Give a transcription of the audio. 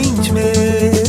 gente me